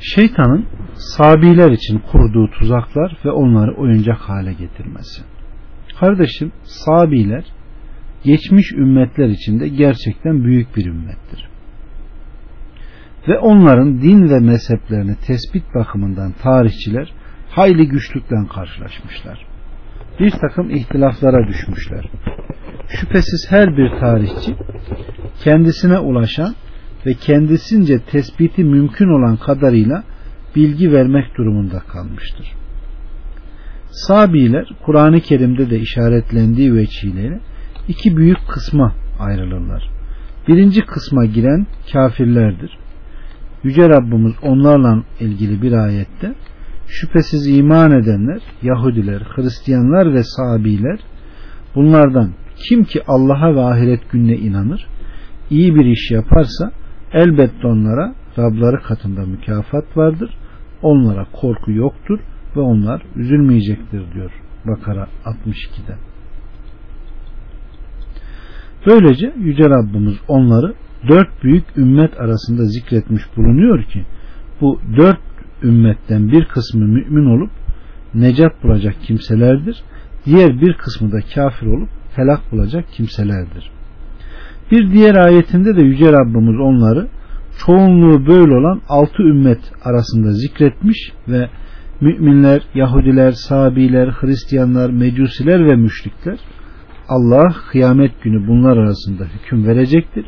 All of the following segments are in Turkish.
Şeytanın sabiler için kurduğu tuzaklar ve onları oyuncak hale getirmesi. Kardeşim sabiler geçmiş ümmetler içinde gerçekten büyük bir ümmettir. Ve onların din ve mezheplerini tespit bakımından tarihçiler hayli güçlükle karşılaşmışlar. Bir takım ihtilaflara düşmüşler. Şüphesiz her bir tarihçi kendisine ulaşan ve kendisince tespiti mümkün olan kadarıyla bilgi vermek durumunda kalmıştır. Sabiler Kur'an-ı Kerim'de de işaretlendiği veçiyle iki büyük kısma ayrılırlar. Birinci kısma giren kafirlerdir. Yüce Rabbimiz onlarla ilgili bir ayette şüphesiz iman edenler Yahudiler, Hristiyanlar ve Sabiler bunlardan kim ki Allah'a ve ahiret gününe inanır iyi bir iş yaparsa elbette onlara Rabları katında mükafat vardır. Onlara korku yoktur ve onlar üzülmeyecektir diyor Bakara 62'de. Böylece Yüce Rabbimiz onları dört büyük ümmet arasında zikretmiş bulunuyor ki bu dört ümmetten bir kısmı mümin olup necat bulacak kimselerdir. Diğer bir kısmı da kafir olup helak bulacak kimselerdir. Bir diğer ayetinde de Yüce Rabbimiz onları çoğunluğu böyle olan altı ümmet arasında zikretmiş ve müminler, Yahudiler, Sabiler, Hristiyanlar, Mecusiler ve müşrikler Allah kıyamet günü bunlar arasında hüküm verecektir.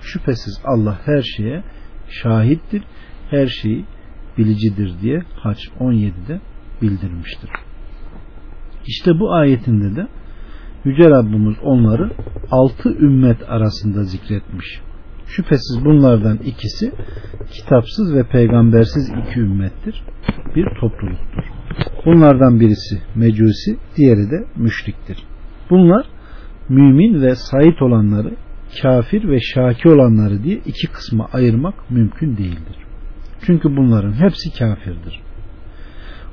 Şüphesiz Allah her şeye şahittir, her şeyi bilicidir diye Haç 17'de bildirmiştir. İşte bu ayetinde de Yüce Rabbimiz onları altı ümmet arasında zikretmiş. Şüphesiz bunlardan ikisi kitapsız ve peygambersiz iki ümmettir. Bir topluluktur. Bunlardan birisi mecusi, diğeri de müşriktir. Bunlar mümin ve sait olanları, kafir ve şaki olanları diye iki kısma ayırmak mümkün değildir. Çünkü bunların hepsi kafirdir.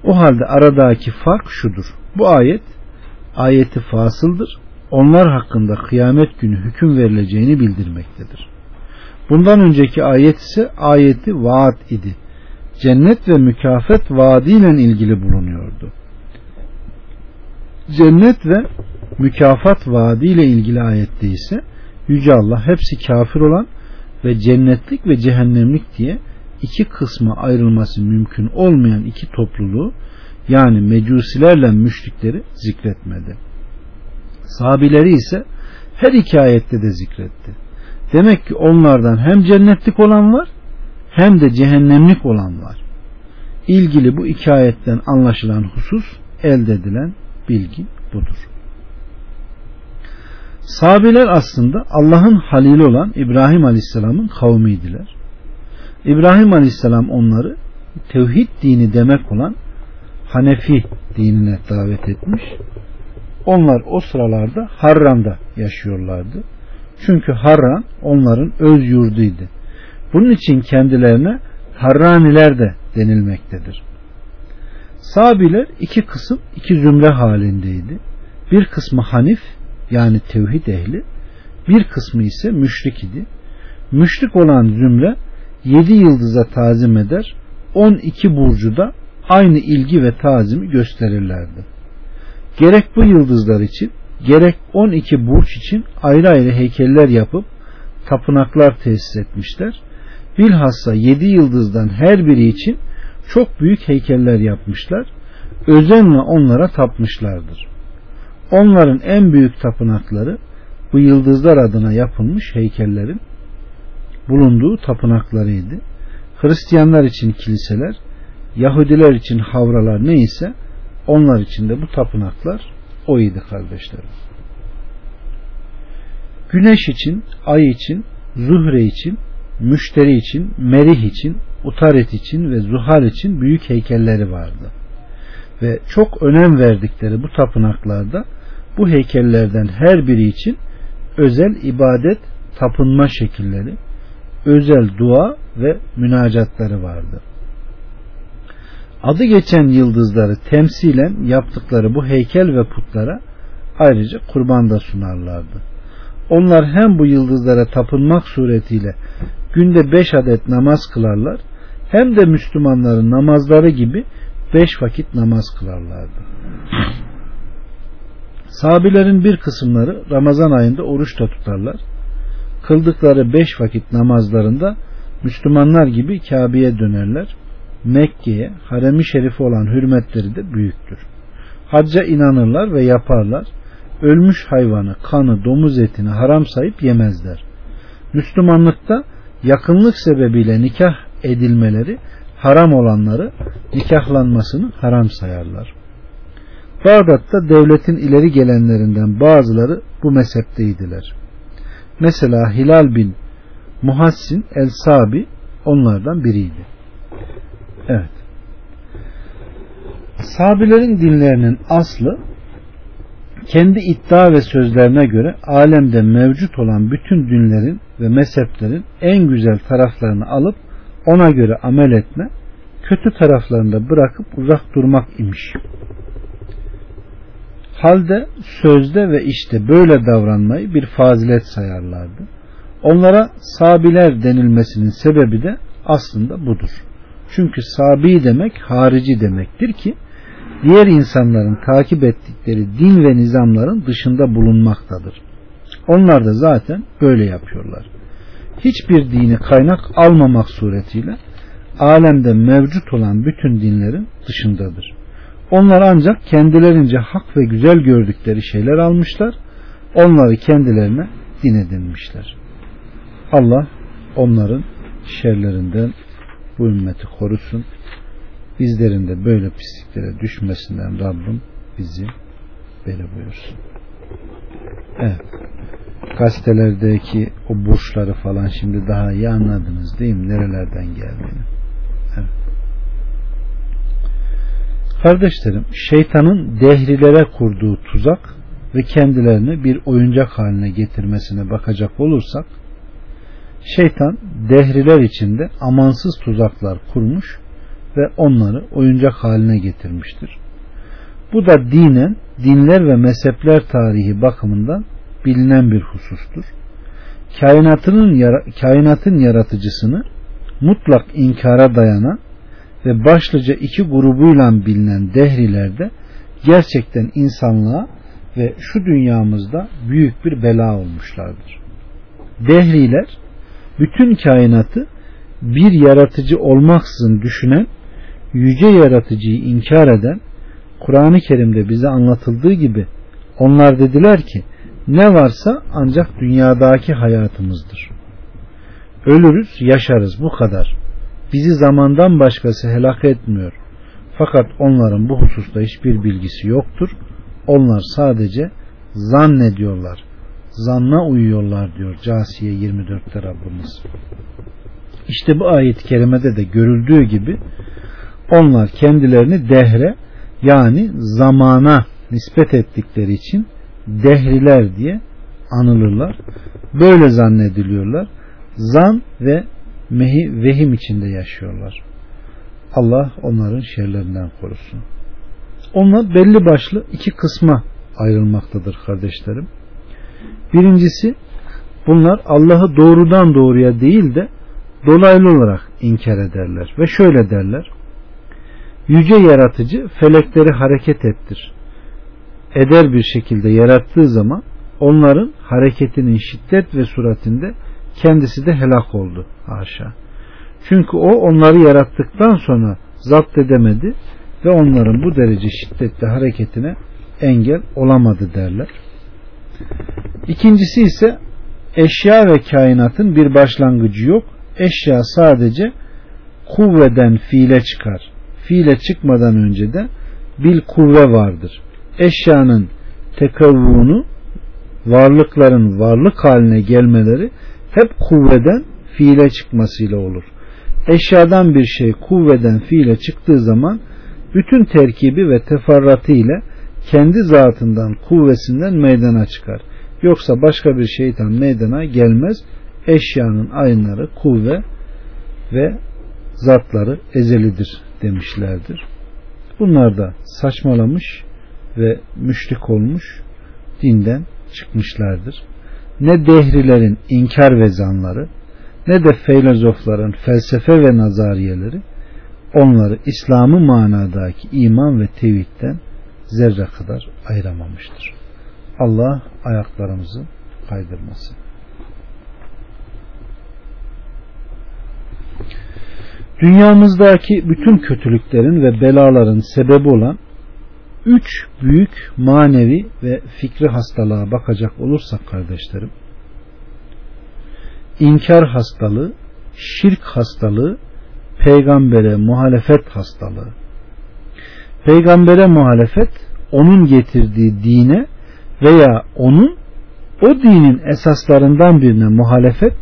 O halde aradaki fark şudur. Bu ayet ayeti fasıldır. Onlar hakkında kıyamet günü hüküm verileceğini bildirmektedir. Bundan önceki ayet ise ayeti vaat idi. Cennet ve mükafat vaadiyle ilgili bulunuyordu. Cennet ve mükafat vaadiyle ilgili ayette ise Yüce Allah hepsi kafir olan ve cennetlik ve cehennemlik diye iki kısma ayrılması mümkün olmayan iki topluluğu yani mecusilerle müşrikleri zikretmedi. Sahabileri ise her iki ayette de zikretti. Demek ki onlardan hem cennetlik olan var hem de cehennemlik olan var. İlgili bu iki ayetten anlaşılan husus elde edilen bilgi budur. Sahabeler aslında Allah'ın halili olan İbrahim Aleyhisselam'ın kavmiydiler. İbrahim Aleyhisselam onları tevhid dini demek olan Hanefi dinine davet etmiş. Onlar o sıralarda Harran'da yaşıyorlardı. Çünkü Harran onların öz yurduydu. Bunun için kendilerine Harraniler de denilmektedir. Sabiler iki kısım iki zümre halindeydi. Bir kısmı Hanif yani tevhid ehli, bir kısmı ise müşrik idi. Müşrik olan zümre yedi yıldıza tazim eder, on iki burcuda aynı ilgi ve tazimi gösterirlerdi. Gerek bu yıldızlar için gerek 12 burç için ayrı ayrı heykeller yapıp tapınaklar tesis etmişler. Bilhassa 7 yıldızdan her biri için çok büyük heykeller yapmışlar. Özenle onlara tapmışlardır. Onların en büyük tapınakları bu yıldızlar adına yapılmış heykellerin bulunduğu tapınaklarıydı. Hristiyanlar için kiliseler, Yahudiler için havralar neyse onlar için de bu tapınaklar o idi kardeşlerim. Güneş için, ay için, zuhre için, müşteri için, merih için, utaret için ve zuhal için büyük heykelleri vardı. Ve çok önem verdikleri bu tapınaklarda bu heykellerden her biri için özel ibadet, tapınma şekilleri, özel dua ve münacatları vardı. Adı geçen yıldızları temsilen yaptıkları bu heykel ve putlara ayrıca kurban da sunarlardı. Onlar hem bu yıldızlara tapınmak suretiyle günde beş adet namaz kılarlar hem de Müslümanların namazları gibi beş vakit namaz kılarlardı. Sahabilerin bir kısımları Ramazan ayında oruç da tutarlar. Kıldıkları beş vakit namazlarında Müslümanlar gibi Kabe'ye dönerler. Mekke'ye, haremi şerifi olan hürmetleri de büyüktür. Hacca inanırlar ve yaparlar. Ölmüş hayvanı, kanı, domuz etini haram sayıp yemezler. Müslümanlıkta yakınlık sebebiyle nikah edilmeleri haram olanları nikahlanmasını haram sayarlar. Bağdat'ta devletin ileri gelenlerinden bazıları bu mezhepteydiler. Mesela Hilal bin Muhassin el-Sabi onlardan biriydi. Evet. Sabilerin dinlerinin aslı kendi iddia ve sözlerine göre alemde mevcut olan bütün dinlerin ve mezheplerin en güzel taraflarını alıp ona göre amel etme, kötü taraflarını da bırakıp uzak durmak imiş. Halde sözde ve işte böyle davranmayı bir fazilet sayarlardı. Onlara sabiler denilmesinin sebebi de aslında budur. Çünkü sabi demek harici demektir ki diğer insanların takip ettikleri din ve nizamların dışında bulunmaktadır. Onlar da zaten böyle yapıyorlar. Hiçbir dini kaynak almamak suretiyle alemde mevcut olan bütün dinlerin dışındadır. Onlar ancak kendilerince hak ve güzel gördükleri şeyler almışlar. Onları kendilerine din edinmişler. Allah onların şerlerinden bu ümmeti korusun. Bizlerin de böyle pisliklere düşmesinden Rabbim bizi beri buyursun. Evet. Gazetelerdeki o burçları falan şimdi daha iyi anladınız değil mi? Nerelerden geldiğini. Evet. Kardeşlerim, şeytanın dehrilere kurduğu tuzak ve kendilerini bir oyuncak haline getirmesine bakacak olursak, şeytan dehriler içinde amansız tuzaklar kurmuş ve onları oyuncak haline getirmiştir. Bu da dinen, dinler ve mezhepler tarihi bakımından bilinen bir husustur. Kainatının, kainatın yaratıcısını mutlak inkara dayanan ve başlıca iki grubuyla bilinen dehrilerde gerçekten insanlığa ve şu dünyamızda büyük bir bela olmuşlardır. Dehriler bütün kainatı bir yaratıcı olmaksızın düşünen, yüce yaratıcıyı inkar eden, Kur'an-ı Kerim'de bize anlatıldığı gibi onlar dediler ki ne varsa ancak dünyadaki hayatımızdır. Ölürüz, yaşarız bu kadar. Bizi zamandan başkası helak etmiyor. Fakat onların bu hususta hiçbir bilgisi yoktur. Onlar sadece zannediyorlar. Zanna uyuyorlar diyor Casiye 24'te Rabbimiz. İşte bu ayet-i kerimede de görüldüğü gibi onlar kendilerini dehre yani zamana nispet ettikleri için dehriler diye anılırlar. Böyle zannediliyorlar. Zan ve mehi, vehim içinde yaşıyorlar. Allah onların şerlerinden korusun. Onlar belli başlı iki kısma ayrılmaktadır kardeşlerim. Birincisi bunlar Allah'ı doğrudan doğruya değil de dolaylı olarak inkar ederler ve şöyle derler. Yüce yaratıcı felekleri hareket ettir. Eder bir şekilde yarattığı zaman onların hareketinin şiddet ve suratinde kendisi de helak oldu. Haşa. Çünkü o onları yarattıktan sonra zapt edemedi ve onların bu derece şiddetli hareketine engel olamadı derler. İkincisi ise eşya ve kainatın bir başlangıcı yok. Eşya sadece kuvveden fiile çıkar. Fiile çıkmadan önce de bir kuvve vardır. Eşyanın tekavvunu varlıkların varlık haline gelmeleri hep kuvveden fiile çıkmasıyla olur. Eşyadan bir şey kuvveden fiile çıktığı zaman bütün terkibi ve teferratı ile kendi zatından kuvvesinden meydana çıkar. Yoksa başka bir şeytan meydana gelmez. Eşyanın aynları kuvve ve zatları ezelidir demişlerdir. Bunlar da saçmalamış ve müşrik olmuş dinden çıkmışlardır. Ne dehrilerin inkar ve zanları ne de filozofların felsefe ve nazariyeleri onları İslam'ı manadaki iman ve tevhidden zerre kadar ayıramamıştır. Allah ayaklarımızı kaydırmasın. Dünyamızdaki bütün kötülüklerin ve belaların sebebi olan üç büyük manevi ve fikri hastalığa bakacak olursak kardeşlerim, inkar hastalığı, şirk hastalığı, peygambere muhalefet hastalığı. Peygambere muhalefet, onun getirdiği dine veya onun o dinin esaslarından birine muhalefet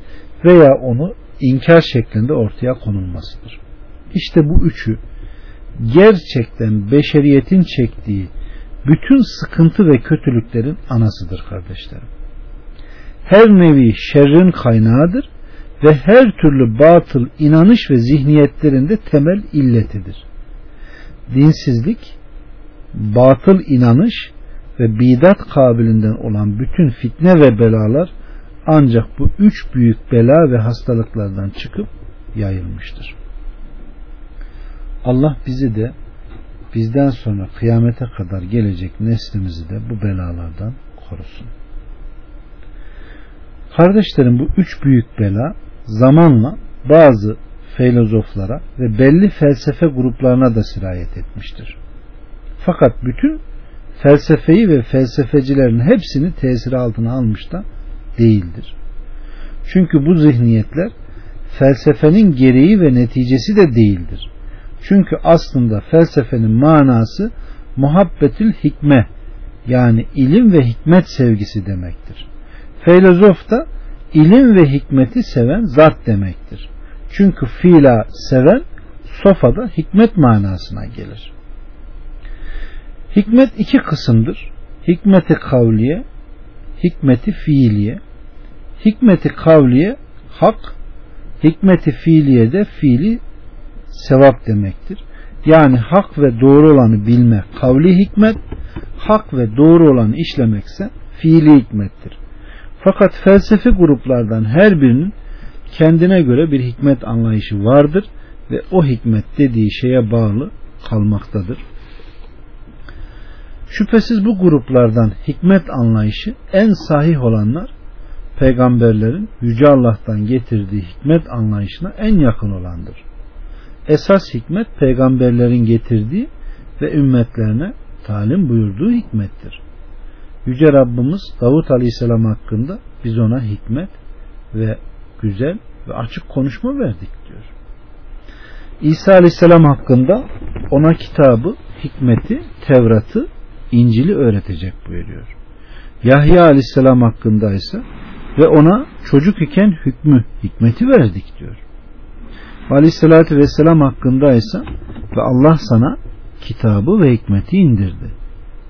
veya onu inkar şeklinde ortaya konulmasıdır. İşte bu üçü gerçekten beşeriyetin çektiği bütün sıkıntı ve kötülüklerin anasıdır kardeşlerim. Her nevi şerrin kaynağıdır ve her türlü batıl inanış ve zihniyetlerinde temel illetidir. Dinsizlik, batıl inanış ve bidat kabilinden olan bütün fitne ve belalar ancak bu üç büyük bela ve hastalıklardan çıkıp yayılmıştır. Allah bizi de bizden sonra kıyamete kadar gelecek neslimizi de bu belalardan korusun. Kardeşlerim bu üç büyük bela zamanla bazı filozoflara ve belli felsefe gruplarına da sirayet etmiştir. Fakat bütün felsefeyi ve felsefecilerin hepsini tesir altına almış da değildir. Çünkü bu zihniyetler felsefenin gereği ve neticesi de değildir. Çünkü aslında felsefenin manası muhabbetül hikme yani ilim ve hikmet sevgisi demektir. Filozof da ilim ve hikmeti seven zat demektir. Çünkü fiila seven sofada hikmet manasına gelir. Hikmet iki kısımdır. Hikmeti kavliye, hikmeti fiiliye. Hikmeti kavliye hak, hikmeti fiiliye de fiili sevap demektir. Yani hak ve doğru olanı bilme kavli hikmet, hak ve doğru olanı işlemekse fiili hikmettir. Fakat felsefi gruplardan her birinin kendine göre bir hikmet anlayışı vardır ve o hikmet dediği şeye bağlı kalmaktadır. Şüphesiz bu gruplardan hikmet anlayışı en sahih olanlar peygamberlerin Yüce Allah'tan getirdiği hikmet anlayışına en yakın olandır. Esas hikmet peygamberlerin getirdiği ve ümmetlerine talim buyurduğu hikmettir. Yüce Rabbimiz Davut Aleyhisselam hakkında biz ona hikmet ve güzel ve açık konuşma verdik diyor. İsa Aleyhisselam hakkında ona kitabı, hikmeti, Tevrat'ı, İncil'i öğretecek buyuruyor. Yahya Aleyhisselam hakkında ise ve ona çocuk iken hükmü, hikmeti verdik diyor. Aleyhisselatü Vesselam hakkında ise ve Allah sana kitabı ve hikmeti indirdi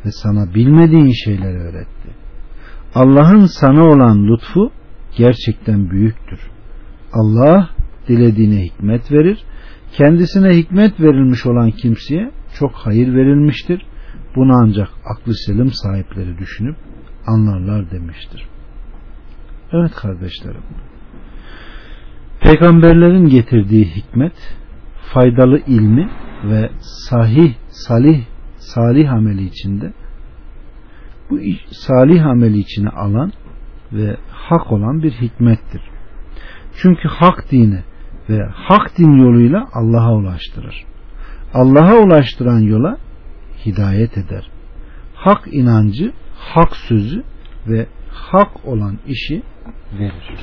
ve sana bilmediğin şeyleri öğretti. Allah'ın sana olan lütfu gerçekten büyüktür. Allah dilediğine hikmet verir. Kendisine hikmet verilmiş olan kimseye çok hayır verilmiştir. Bunu ancak aklı selim sahipleri düşünüp anlarlar demiştir. Evet kardeşlerim. Peygamberlerin getirdiği hikmet, faydalı ilmi ve sahih, salih, salih ameli içinde bu salih ameli içine alan ve hak olan bir hikmettir. Çünkü hak dini ve hak din yoluyla Allah'a ulaştırır. Allah'a ulaştıran yola hidayet eder. Hak inancı, hak sözü ve hak olan işi verir.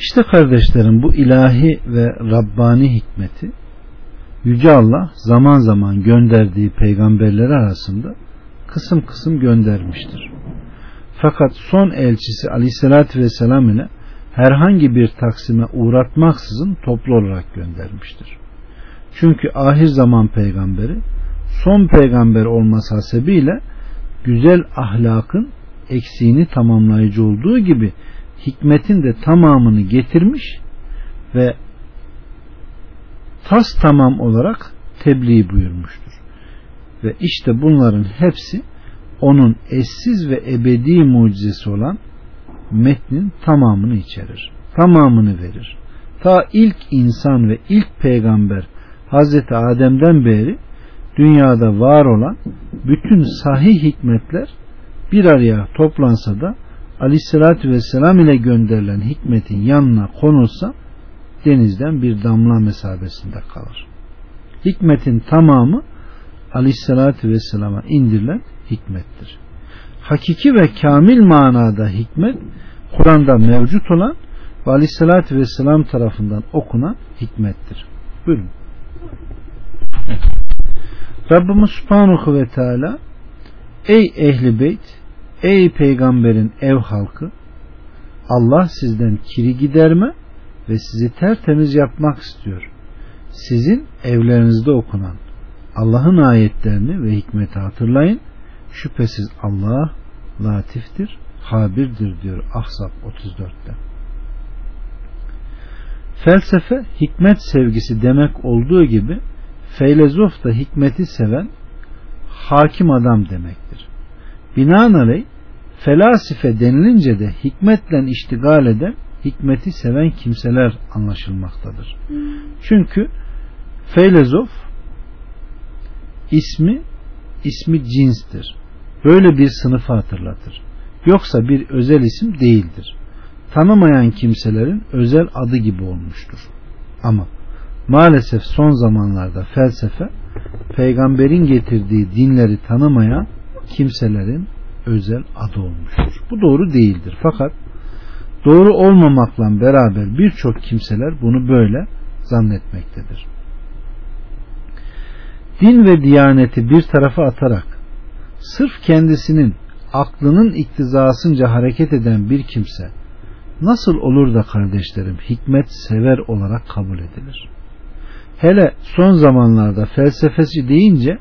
İşte kardeşlerim bu ilahi ve Rabbani hikmeti Yüce Allah zaman zaman gönderdiği peygamberler arasında kısım kısım göndermiştir. Fakat son elçisi aleyhissalatü vesselam ile herhangi bir taksime uğratmaksızın toplu olarak göndermiştir. Çünkü ahir zaman peygamberi son peygamber olması hasebiyle güzel ahlakın eksiğini tamamlayıcı olduğu gibi hikmetin de tamamını getirmiş ve tas tamam olarak tebliğ buyurmuştur. Ve işte bunların hepsi onun eşsiz ve ebedi mucizesi olan metnin tamamını içerir. Tamamını verir. Ta ilk insan ve ilk peygamber Hazreti Adem'den beri dünyada var olan bütün sahih hikmetler bir araya toplansa da aleyhissalatü vesselam ile gönderilen hikmetin yanına konulsa denizden bir damla mesabesinde kalır. Hikmetin tamamı aleyhissalatü vesselama indirilen hikmettir. Hakiki ve kamil manada hikmet Kur'an'da mevcut olan ve aleyhissalatü vesselam tarafından okunan hikmettir. Buyurun. Rabbimiz Subhanahu ve Teala Ey ehli beyt, ey peygamberin ev halkı, Allah sizden kiri giderme ve sizi tertemiz yapmak istiyor. Sizin evlerinizde okunan Allah'ın ayetlerini ve hikmeti hatırlayın. Şüphesiz Allah latiftir, habirdir diyor Ahzab 34'te. Felsefe hikmet sevgisi demek olduğu gibi Feylezof da hikmeti seven hakim adam demektir. Binaenaleyh felasife denilince de hikmetle iştigal eden hikmeti seven kimseler anlaşılmaktadır. Çünkü feylezof ismi ismi cinstir. Böyle bir sınıfı hatırlatır. Yoksa bir özel isim değildir. Tanımayan kimselerin özel adı gibi olmuştur. Ama Maalesef son zamanlarda felsefe peygamberin getirdiği dinleri tanımayan kimselerin özel adı olmuştur. Bu doğru değildir. Fakat doğru olmamakla beraber birçok kimseler bunu böyle zannetmektedir. Din ve diyaneti bir tarafa atarak sırf kendisinin aklının iktizasınca hareket eden bir kimse nasıl olur da kardeşlerim hikmet sever olarak kabul edilir? Hele son zamanlarda felsefesi deyince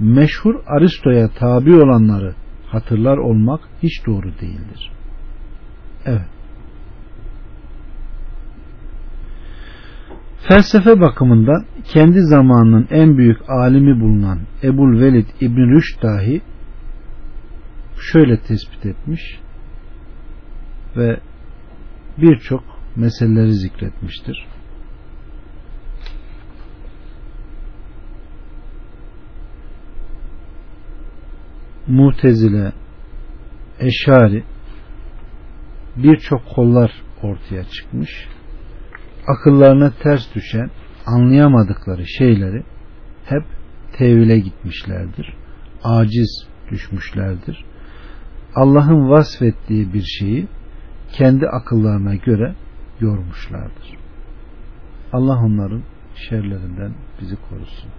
meşhur Aristo'ya tabi olanları hatırlar olmak hiç doğru değildir. Evet. Felsefe bakımından kendi zamanının en büyük alimi bulunan Ebul Velid İbn Rüşd dahi şöyle tespit etmiş ve birçok meseleleri zikretmiştir. Mutezile, Eşari birçok kollar ortaya çıkmış. Akıllarına ters düşen, anlayamadıkları şeyleri hep tevhile gitmişlerdir. Aciz düşmüşlerdir. Allah'ın vasfettiği bir şeyi kendi akıllarına göre yormuşlardır. Allah onların şerlerinden bizi korusun.